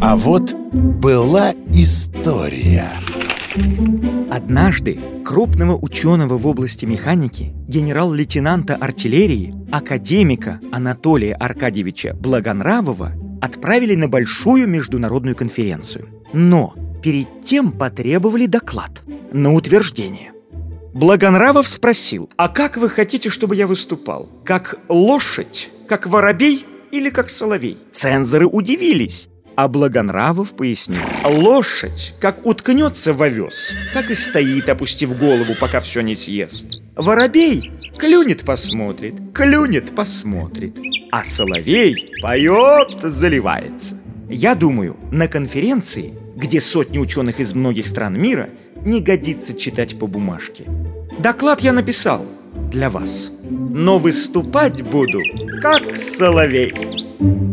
А вот была история. Однажды крупного ученого в области механики, генерал-лейтенанта артиллерии, академика Анатолия Аркадьевича Благонравова отправили на большую международную конференцию. Но перед тем потребовали доклад на утверждение. Благонравов спросил, а как вы хотите, чтобы я выступал? Как лошадь, как воробей или как соловей? Цензоры удивились. А Благонравов пояснил, лошадь, как уткнется в овес, так и стоит, опустив голову, пока все не съест. Воробей клюнет, посмотрит, клюнет, посмотрит, а соловей поет, заливается. Я думаю, на конференции, где сотни ученых из многих стран мира, не годится читать по бумажке. Доклад я написал для вас, но выступать буду как соловей.